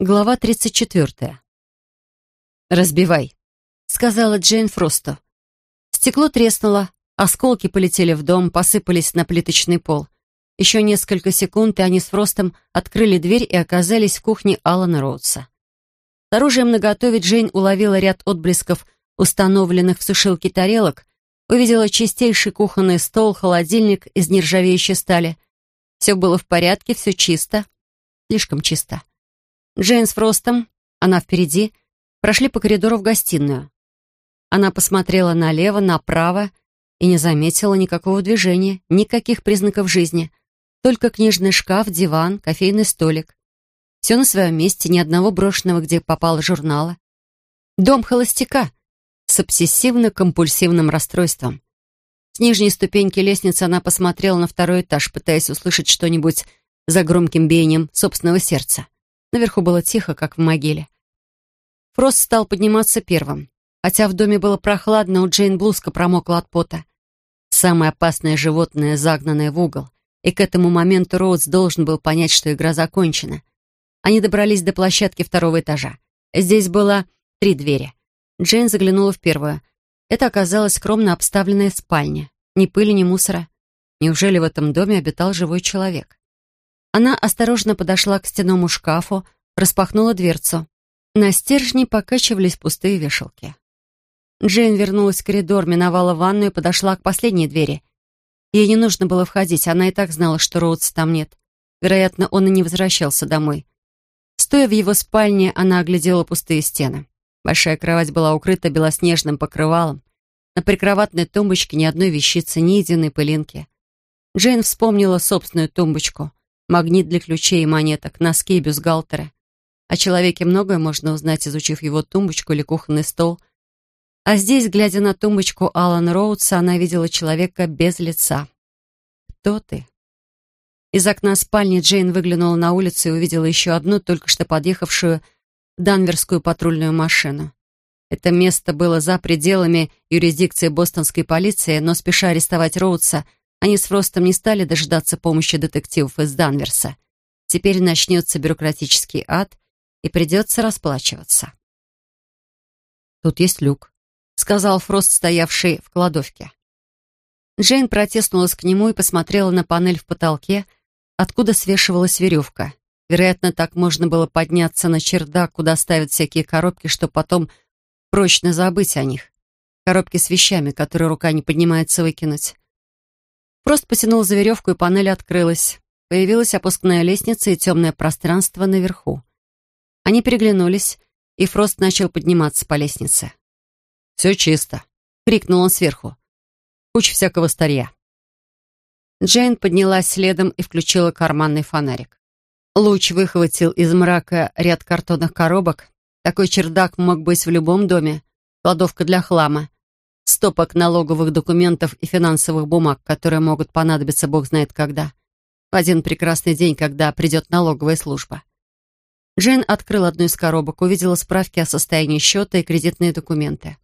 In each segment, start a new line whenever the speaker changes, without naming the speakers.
Глава 34. «Разбивай», — сказала Джейн Фросту. Стекло треснуло, осколки полетели в дом, посыпались на плиточный пол. Еще несколько секунд, и они с Фростом открыли дверь и оказались в кухне Алана Роудса. С оружием наготове Джейн уловила ряд отблесков, установленных в сушилке тарелок, увидела чистейший кухонный стол, холодильник из нержавеющей стали. Все было в порядке, все чисто. Слишком чисто. Джейн с Фростом, она впереди, прошли по коридору в гостиную. Она посмотрела налево, направо и не заметила никакого движения, никаких признаков жизни. Только книжный шкаф, диван, кофейный столик. Все на своем месте, ни одного брошенного, где попало журнала. Дом холостяка с обсессивно-компульсивным расстройством. С нижней ступеньки лестницы она посмотрела на второй этаж, пытаясь услышать что-нибудь за громким биением собственного сердца. Наверху было тихо, как в могиле. Фрост стал подниматься первым. Хотя в доме было прохладно, у Джейн блузка промокла от пота. Самое опасное животное, загнанное в угол. И к этому моменту Роудс должен был понять, что игра закончена. Они добрались до площадки второго этажа. Здесь было три двери. Джейн заглянула в первую. Это оказалась скромно обставленная спальня. Ни пыли, ни мусора. Неужели в этом доме обитал живой человек? Она осторожно подошла к стенному шкафу, распахнула дверцу. На стержне покачивались пустые вешалки. Джейн вернулась в коридор, миновала ванную и подошла к последней двери. Ей не нужно было входить, она и так знала, что Роудса там нет. Вероятно, он и не возвращался домой. Стоя в его спальне, она оглядела пустые стены. Большая кровать была укрыта белоснежным покрывалом. На прикроватной тумбочке ни одной вещицы, ни единой пылинки. Джейн вспомнила собственную тумбочку магнит для ключей и монеток, носки и бюстгальтеры. О человеке многое можно узнать, изучив его тумбочку или кухонный стол. А здесь, глядя на тумбочку Алана Роудса, она видела человека без лица. «Кто ты?» Из окна спальни Джейн выглянула на улицу и увидела еще одну, только что подъехавшую данверскую патрульную машину. Это место было за пределами юрисдикции бостонской полиции, но, спеша арестовать Роудса, они с Фростом не стали дожидаться помощи детективов из Данверса. Теперь начнется бюрократический ад, и придется расплачиваться. «Тут есть люк», — сказал Фрост, стоявший в кладовке. Джейн протеснулась к нему и посмотрела на панель в потолке, откуда свешивалась веревка. Вероятно, так можно было подняться на чердак, куда ставят всякие коробки, чтобы потом прочно забыть о них. Коробки с вещами, которые рука не поднимается выкинуть. Просто потянул за веревку, и панель открылась. Появилась опускная лестница и темное пространство наверху. Они переглянулись, и Фрост начал подниматься по лестнице. «Все чисто», — крикнул он сверху. «Куча всякого старья». Джейн поднялась следом и включила карманный фонарик. Луч выхватил из мрака ряд картонных коробок. Такой чердак мог быть в любом доме. Кладовка для хлама стопок налоговых документов и финансовых бумаг, которые могут понадобиться бог знает когда. В один прекрасный день, когда придет налоговая служба. Джейн открыл одну из коробок, увидела справки о состоянии счета и кредитные документы.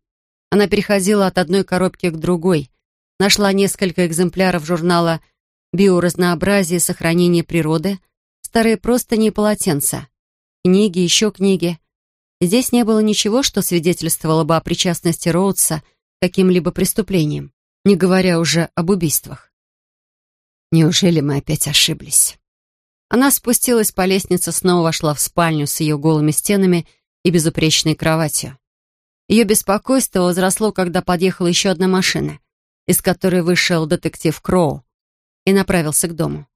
Она переходила от одной коробки к другой, нашла несколько экземпляров журнала «Биоразнообразие и сохранение природы», старые простыни и полотенца, книги, еще книги. Здесь не было ничего, что свидетельствовало бы о причастности Роудса каким-либо преступлением, не говоря уже об убийствах. Неужели мы опять ошиблись? Она спустилась по лестнице, снова вошла в спальню с ее голыми стенами и безупречной кроватью. Ее беспокойство возросло, когда подъехала еще одна машина, из которой вышел детектив Кроу и направился к дому.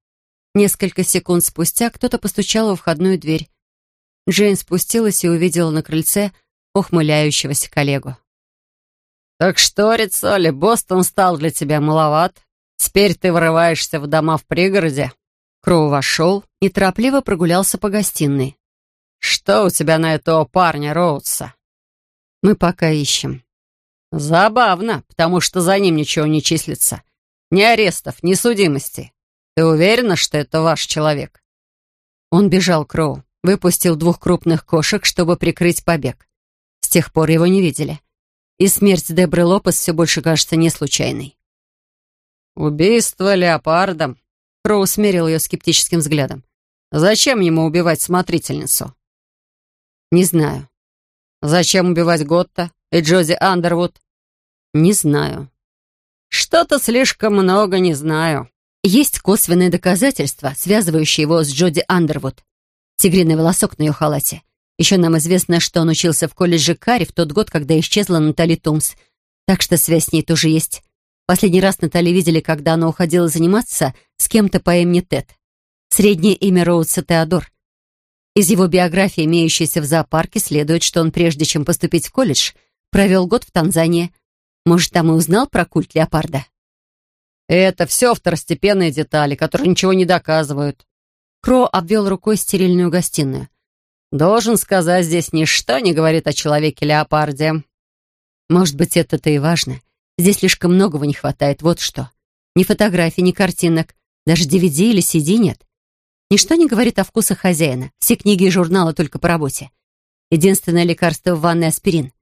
Несколько секунд спустя кто-то постучал во входную дверь. Джейн спустилась и увидела на крыльце ухмыляющегося коллегу. «Так что, Рицоли, Бостон стал для тебя маловат? Теперь ты вырываешься в дома в пригороде?» Кроу вошел и торопливо прогулялся по гостиной. «Что у тебя на этого парня Роудса?» «Мы пока ищем». «Забавно, потому что за ним ничего не числится. Ни арестов, ни судимости. Ты уверена, что это ваш человек?» Он бежал Кроу, выпустил двух крупных кошек, чтобы прикрыть побег. С тех пор его не видели и смерть Дебры Лопес все больше кажется не случайной. «Убийство леопардом», — Кроу смерил ее скептическим взглядом. «Зачем ему убивать смотрительницу?» «Не знаю».
«Зачем убивать Готта и Джози Андервуд?»
«Не знаю».
«Что-то слишком много не знаю».
Есть косвенные доказательства, связывающие его с Джоди Андервуд. Тигриный волосок на ее халате. Еще нам известно, что он учился в колледже Карри в тот год, когда исчезла Натали Тумс. Так что связь с ней тоже есть. Последний раз Натали видели, когда она уходила заниматься с кем-то по имени Тед. Среднее имя Роудса Теодор. Из его биографии, имеющейся в зоопарке, следует, что он, прежде чем поступить в колледж, провел год в Танзании. Может, там и узнал про культ леопарда?
«Это все второстепенные детали, которые ничего не доказывают».
Кро обвел рукой стерильную гостиную.
«Должен сказать, здесь ничто не говорит о человеке-леопарде».
«Может быть, это-то и важно. Здесь слишком многого не хватает, вот что. Ни фотографий, ни картинок, даже DVD или CD нет. Ничто не говорит о вкусах хозяина. Все книги и журналы только по работе. Единственное лекарство в ванной — аспирин.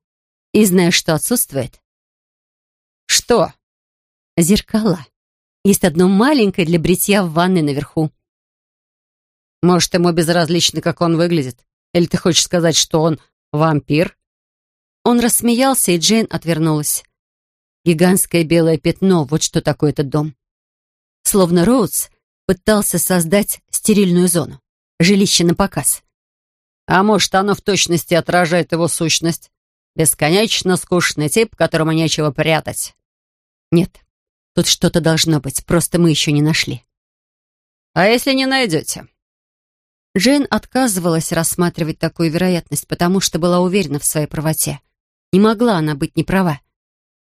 И знаешь, что отсутствует?»
«Что?»
«Зеркала. Есть одно маленькое для бритья в ванной наверху.
Может, ему безразлично, как он выглядит? Или ты хочешь сказать, что он вампир?»
Он рассмеялся, и Джейн отвернулась. Гигантское белое пятно, вот что такое этот дом. Словно Роудс пытался создать стерильную зону. Жилище на показ.
А может, оно в точности отражает его сущность? Бесконечно скучный тип, которому нечего прятать.
Нет, Тут что-то должно быть, просто мы еще не нашли.
А если не найдете?
Джейн отказывалась рассматривать такую вероятность, потому что была уверена в своей правоте. Не могла она быть неправа.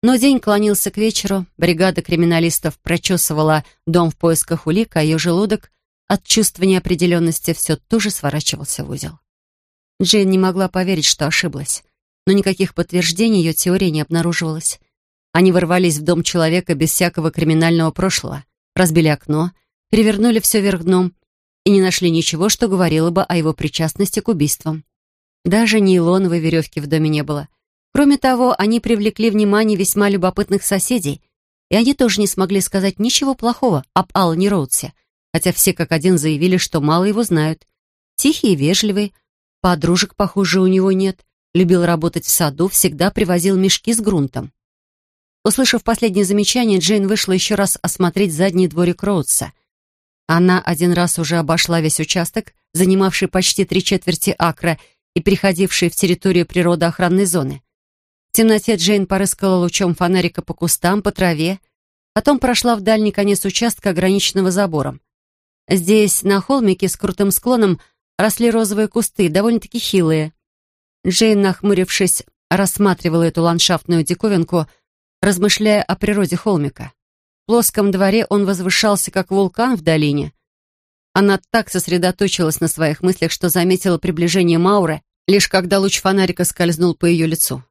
Но день клонился к вечеру, бригада криминалистов прочесывала дом в поисках улик, а ее желудок от чувства неопределенности все тоже сворачивался в узел. Джейн не могла поверить, что ошиблась, но никаких подтверждений ее теории не обнаруживалось. Они ворвались в дом человека без всякого криминального прошлого, разбили окно, перевернули все вверх дном и не нашли ничего, что говорило бы о его причастности к убийствам. Даже нейлоновой веревки в доме не было. Кроме того, они привлекли внимание весьма любопытных соседей, и они тоже не смогли сказать ничего плохого об Аллане Роудсе, хотя все как один заявили, что мало его знают. Тихий и вежливый, подружек, похоже, у него нет, любил работать в саду, всегда привозил мешки с грунтом. Услышав последнее замечание, Джейн вышла еще раз осмотреть задний дворик Роудса. Она один раз уже обошла весь участок, занимавший почти три четверти акра и переходивший в территорию природоохранной зоны. В темноте Джейн порыскала лучом фонарика по кустам, по траве, потом прошла в дальний конец участка, ограниченного забором. Здесь, на холмике с крутым склоном, росли розовые кусты, довольно-таки хилые. Джейн, нахмурившись, рассматривала эту ландшафтную диковинку — размышляя о природе холмика. Плоском дворе он возвышался, как вулкан в долине. Она так сосредоточилась на своих мыслях, что заметила приближение Мауры, лишь когда луч фонарика скользнул по ее лицу.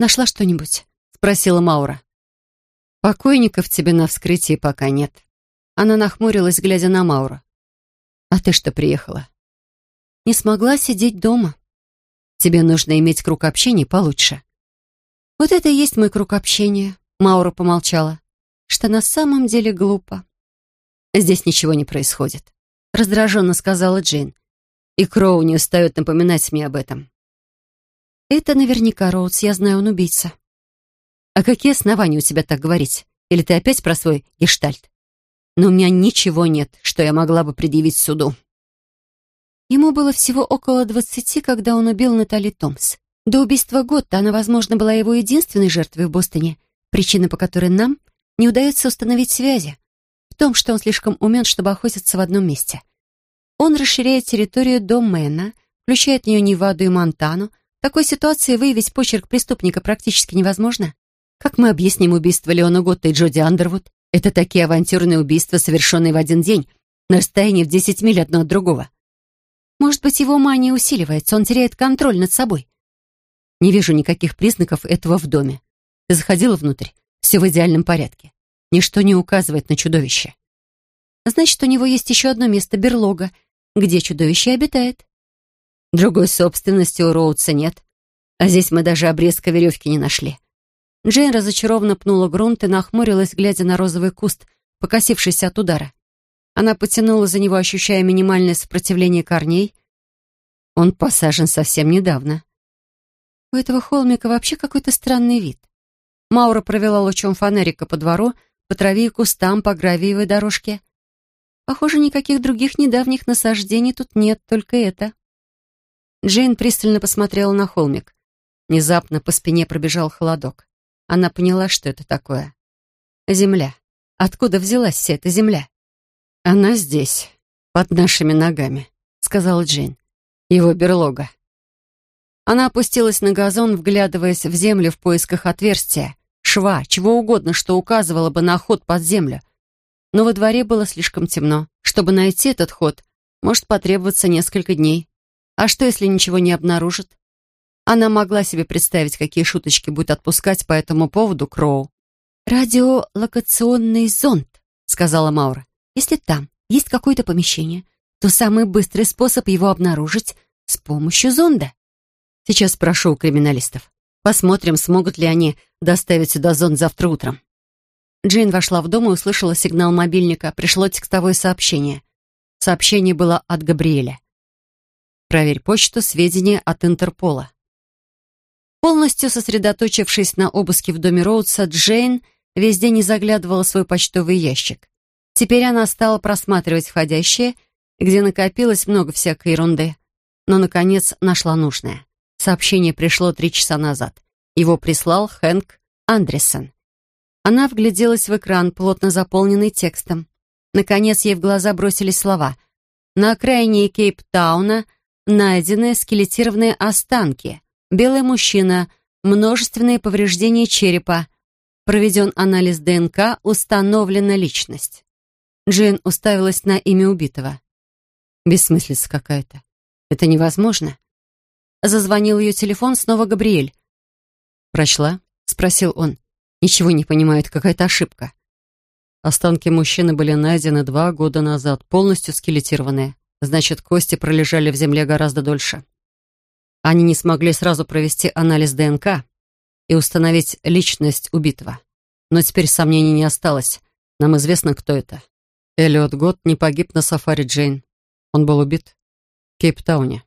«Нашла что-нибудь?» — спросила Маура. «Покойников тебе на вскрытии пока нет». Она нахмурилась, глядя на Мауру. «А ты что приехала?» «Не смогла сидеть дома. Тебе нужно иметь круг общения получше. «Вот это и есть мой круг общения», — Маура помолчала, «что на самом деле глупо». «Здесь ничего не происходит», — раздраженно сказала Джейн. «И Кроу не устает напоминать мне об этом». «Это наверняка Роудс, я знаю, он убийца». «А какие основания у тебя так говорить? Или ты опять про свой гештальт?» «Но у меня ничего нет, что я могла бы предъявить суду». Ему было всего около двадцати, когда он убил Натали Томс. До убийства Готта она, возможно, была его единственной жертвой в Бостоне, причина по которой нам не удается установить связи. В том, что он слишком умен, чтобы охотиться в одном месте. Он расширяет территорию до Мэна, включает в нее Неваду и Монтану. В такой ситуации выявить почерк преступника практически невозможно. Как мы объясним убийство Леона Готта и Джоди Андервуд? Это такие авантюрные убийства, совершенные в один день, на расстоянии в 10 миль одно от другого. Может быть, его мания усиливается, он теряет контроль над собой. Не вижу никаких признаков этого в доме. Ты заходила внутрь? Все в идеальном порядке. Ничто не указывает на чудовище. Значит, у него есть еще одно место — берлога, где чудовище обитает. Другой собственности у Роудса нет. А здесь мы даже обрезка веревки не нашли. Джейн разочарованно пнула грунт и нахмурилась, глядя на розовый куст, покосившийся от удара. Она потянула за него, ощущая минимальное сопротивление корней, Он посажен совсем недавно. У этого холмика вообще какой-то странный вид. Маура провела лучом фонарика по двору, по траве и кустам, по гравиевой дорожке. Похоже, никаких других недавних насаждений тут нет, только это. Джейн пристально посмотрела на холмик. Внезапно по спине пробежал холодок. Она поняла, что это такое. Земля. Откуда взялась вся эта земля? Она здесь, под нашими ногами, сказала Джейн. Его берлога. Она опустилась на газон, вглядываясь в землю в поисках отверстия, шва, чего угодно, что указывало бы на ход под землю. Но во дворе было слишком темно. Чтобы найти этот ход, может потребоваться несколько дней. А что, если ничего не обнаружит? Она могла себе представить, какие шуточки будет отпускать по этому поводу Кроу. «Радиолокационный зонд», — сказала Маура. «Если там есть какое-то помещение, то самый быстрый способ его обнаружить — с помощью зонда». Сейчас спрошу у криминалистов. Посмотрим, смогут ли они доставить сюда зонд завтра утром. Джейн вошла в дом и услышала сигнал мобильника. Пришло текстовое сообщение. Сообщение было от Габриэля. «Проверь почту, сведения от Интерпола». Полностью сосредоточившись на обыске в доме Роудса, Джейн весь день не заглядывала в свой почтовый ящик. Теперь она стала просматривать входящие, где накопилось много всякой ерунды. Но, наконец, нашла нужное. Сообщение пришло три часа назад. Его прислал Хэнк Андерсон. Она вгляделась в экран, плотно заполненный текстом. Наконец ей в глаза бросились слова. На окраине Кейптауна найдены скелетированные останки. Белый мужчина, множественные повреждения черепа. Проведен анализ ДНК, установлена личность. Джейн уставилась на имя убитого. Бессмыслица какая-то. Это невозможно. Зазвонил ее телефон, снова Габриэль. «Прочла?» — спросил он. «Ничего не понимает, какая-то ошибка». Останки мужчины были найдены два года назад, полностью скелетированные. Значит, кости пролежали в земле гораздо дольше. Они не смогли сразу провести анализ ДНК и установить личность убитого. Но теперь сомнений не осталось. Нам известно, кто это. Эллиот Гот не погиб на сафари Джейн. Он был убит в Кейптауне.